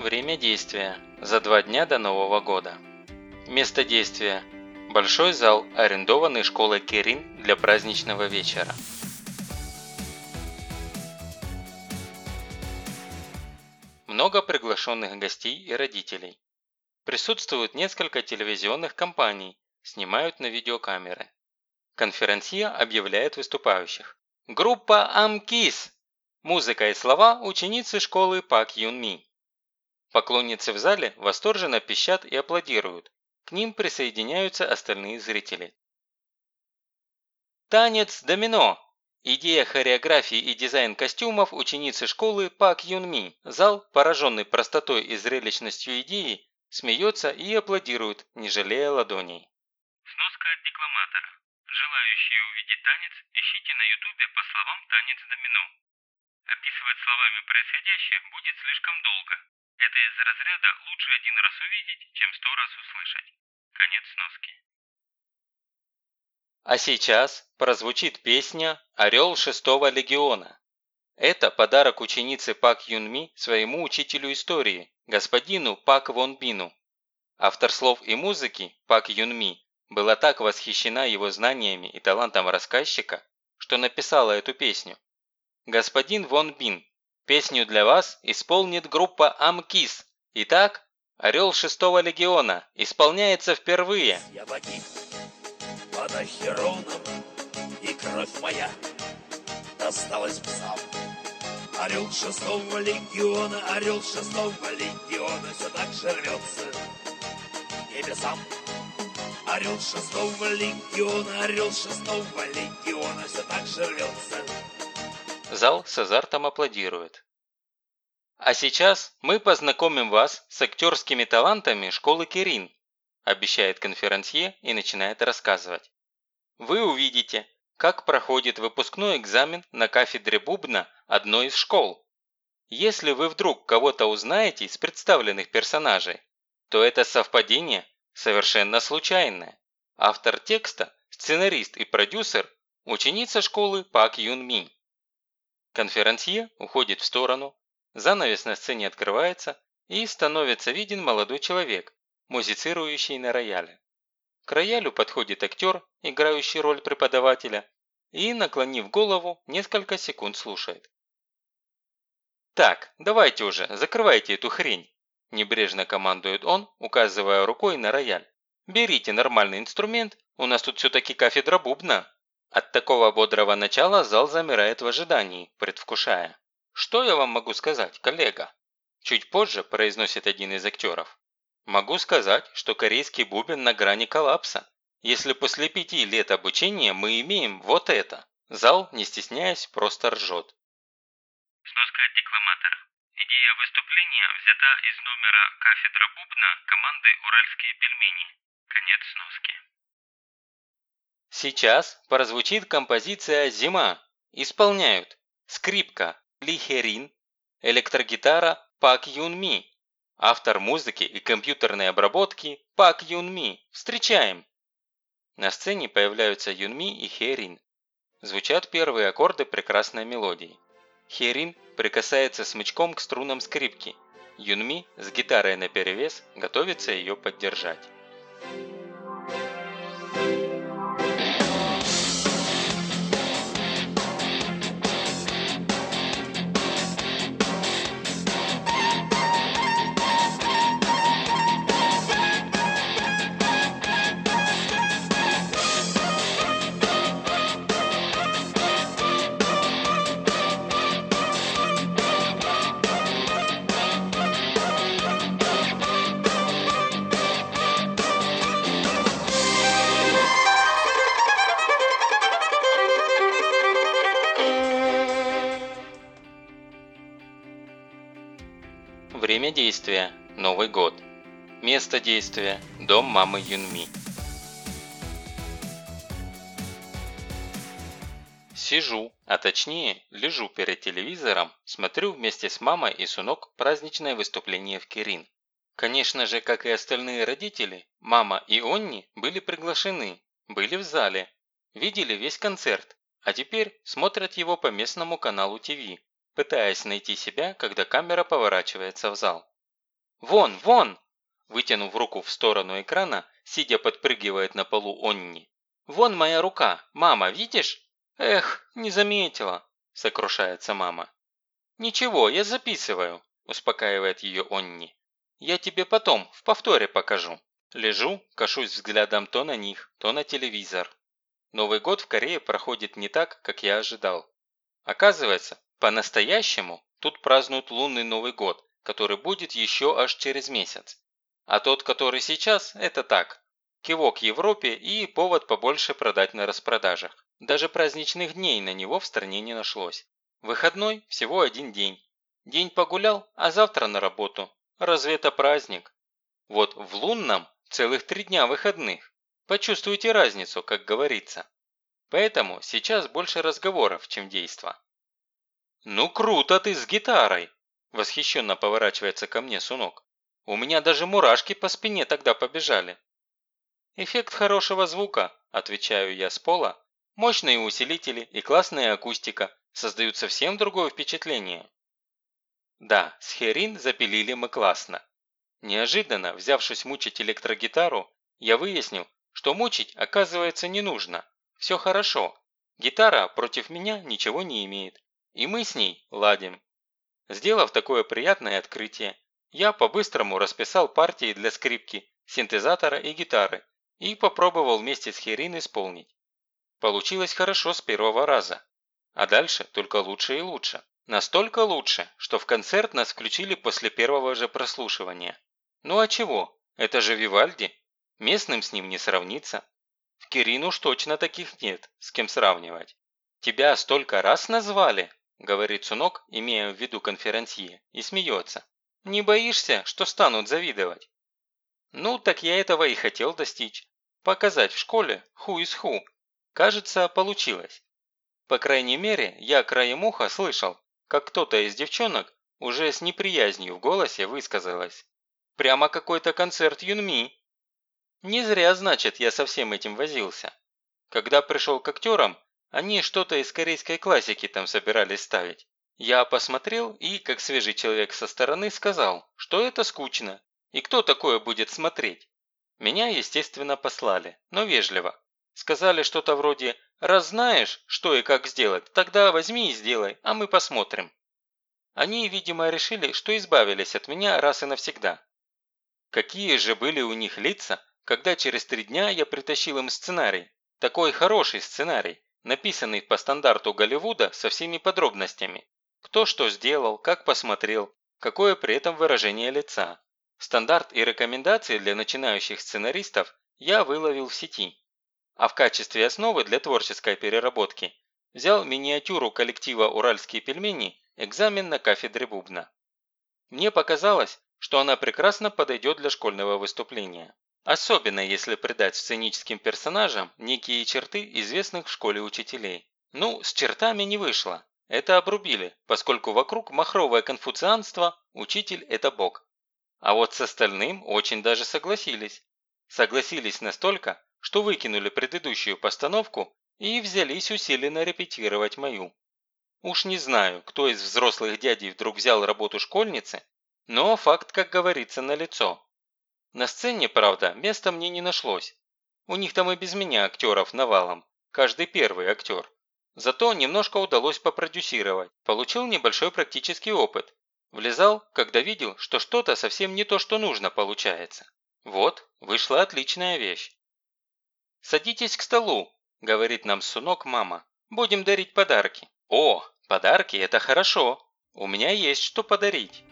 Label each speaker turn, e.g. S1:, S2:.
S1: Время действия. За два дня до Нового года. Место действия. Большой зал, арендованный школой Кирин для праздничного вечера. Много приглашенных гостей и родителей. Присутствуют несколько телевизионных компаний, снимают на видеокамеры. Конференция объявляет выступающих. Группа Амкис. Музыка и слова ученицы школы Пак Юн Ми. Поклонницы в зале восторженно пищат и аплодируют. К ним присоединяются остальные зрители. Танец домино. Идея хореографии и дизайн костюмов ученицы школы Пак Юн Ми. Зал, пораженный простотой и зрелищностью идеи, смеется и аплодирует, не жалея ладоней.
S2: Сноска от декламатора. Желающие увидеть танец, ищите на ютубе по словам «Танец домино». Описывать словами происходящее будет слишком долго. Это из разряда «лучше один раз увидеть, чем сто раз услышать». Конец сноски.
S1: А сейчас прозвучит песня «Орел шестого легиона». Это подарок ученицы Пак Юнми своему учителю истории, господину Пак Вон Бину. Автор слов и музыки Пак Юнми была так восхищена его знаниями и талантом рассказчика, что написала эту песню. Господин Вон Бин, песню для вас исполнит группа Амкис. Итак, «Орел шестого легиона» исполняется впервые.
S3: Я погиб под Ахероном, и кровь моя досталась псам. Орел шестого легиона, орел шестого легиона, все так же рвется небесам. Орел шестого легиона, орел шестого легиона, все так же рвется.
S1: Зал с азартом аплодирует. А сейчас мы познакомим вас с актерскими талантами школы Кирин, обещает конферансье и начинает рассказывать. Вы увидите, как проходит выпускной экзамен на кафедре бубна одной из школ. Если вы вдруг кого-то узнаете из представленных персонажей, то это совпадение совершенно случайное. Автор текста, сценарист и продюсер – ученица школы Пак Юн Ми. Конферансье уходит в сторону, занавес на сцене открывается и становится виден молодой человек, музицирующий на рояле. К роялю подходит актер, играющий роль преподавателя, и, наклонив голову, несколько секунд слушает. «Так, давайте уже, закрывайте эту хрень», – небрежно командует он, указывая рукой на рояль. «Берите нормальный инструмент, у нас тут все-таки кафедра бубна». От такого бодрого начала зал замирает в ожидании, предвкушая. «Что я вам могу сказать, коллега?» Чуть позже произносит один из актеров. «Могу сказать, что корейский бубен на грани коллапса. Если после пяти лет обучения мы имеем вот это». Зал, не стесняясь, просто ржет.
S2: Сноска декламатора. Идея выступления взята из номера «Кафедра бубна» команды «Уральские пельмени». Конец сноски.
S1: Сейчас прозвучит композиция «Зима». Исполняют скрипка Ли Херин, электрогитара Пак Юн Ми, автор музыки и компьютерной обработки Пак Юн Ми. Встречаем! На сцене появляются Юн Ми и Херин. Звучат первые аккорды прекрасной мелодии. Херин прикасается смычком к струнам скрипки. Юнми с гитарой наперевес готовится ее поддержать. Время действия – Новый год. Место действия – дом мамы Юнми. Сижу, а точнее лежу перед телевизором, смотрю вместе с мамой и Сунок праздничное выступление в Кирин. Конечно же, как и остальные родители, мама и Онни были приглашены, были в зале, видели весь концерт, а теперь смотрят его по местному каналу ТВ, пытаясь найти себя, когда камера поворачивается в зал. Вон, вон!» Вытянув руку в сторону экрана, сидя подпрыгивает на полу Онни. «Вон моя рука! Мама, видишь?» «Эх, не заметила!» – сокрушается мама. «Ничего, я записываю», – успокаивает ее Онни. «Я тебе потом, в повторе покажу». Лежу, кашусь взглядом то на них, то на телевизор. Новый год в Корее проходит не так, как я ожидал. Оказывается, по-настоящему тут празднуют лунный Новый год, который будет еще аж через месяц. А тот, который сейчас, это так. Кивок Европе и повод побольше продать на распродажах. Даже праздничных дней на него в стране не нашлось. Выходной всего один день. День погулял, а завтра на работу. Разве это праздник? Вот в лунном целых три дня выходных. Почувствуйте разницу, как говорится. Поэтому сейчас больше разговоров, чем действа. «Ну круто ты с гитарой!» Восхищенно поворачивается ко мне Сунок. «У меня даже мурашки по спине тогда побежали». «Эффект хорошего звука», – отвечаю я с пола. «Мощные усилители и классная акустика, создают совсем другое впечатление. Да, с Херин запилили мы классно. Неожиданно, взявшись мучить электрогитару, я выяснил, что мучить, оказывается, не нужно. Все хорошо. Гитара против меня ничего не имеет. И мы с ней ладим. Сделав такое приятное открытие, я по-быстрому расписал партии для скрипки, синтезатора и гитары и попробовал вместе с Херин исполнить. Получилось хорошо с первого раза. А дальше только лучше и лучше. Настолько лучше, что в концерт нас включили после первого же прослушивания. Ну а чего? Это же Вивальди. Местным с ним не сравнится. В Кирин уж точно таких нет, с кем сравнивать. «Тебя столько раз назвали?» – говорит Сунок, имея в виду конферансье, и смеется. «Не боишься, что станут завидовать?» Ну, так я этого и хотел достичь. Показать в школе ху из ху. Кажется, получилось. По крайней мере, я краем уха слышал, как кто-то из девчонок уже с неприязнью в голосе высказалась. Прямо какой-то концерт Юнми. Не зря, значит, я со всем этим возился. Когда пришел к актерам, они что-то из корейской классики там собирались ставить. Я посмотрел и, как свежий человек со стороны, сказал, что это скучно, и кто такое будет смотреть. Меня, естественно, послали, но вежливо. Сказали что-то вроде Раз знаешь, что и как сделать, тогда возьми и сделай, а мы посмотрим. Они, видимо, решили, что избавились от меня раз и навсегда. Какие же были у них лица, когда через три дня я притащил им сценарий. Такой хороший сценарий, написанный по стандарту Голливуда со всеми подробностями. Кто что сделал, как посмотрел, какое при этом выражение лица. Стандарт и рекомендации для начинающих сценаристов я выловил в сети а в качестве основы для творческой переработки взял миниатюру коллектива «Уральские пельмени» экзамен на кафедре бубна. Мне показалось, что она прекрасно подойдет для школьного выступления. Особенно если придать сценическим персонажам некие черты известных в школе учителей. Ну, с чертами не вышло. Это обрубили, поскольку вокруг махровое конфуцианство, учитель – это бог. А вот с остальным очень даже согласились. Согласились настолько, что выкинули предыдущую постановку и взялись усиленно репетировать мою. Уж не знаю, кто из взрослых дядей вдруг взял работу школьницы, но факт, как говорится, налицо. На сцене, правда, места мне не нашлось. У них там и без меня актеров навалом, каждый первый актер. Зато немножко удалось попродюсировать, получил небольшой практический опыт. Влезал, когда видел, что что-то совсем не то, что нужно получается. Вот, вышла отличная вещь. «Садитесь к столу», – говорит нам Сунок мама. «Будем дарить подарки». «О, подарки – это хорошо. У меня есть что подарить».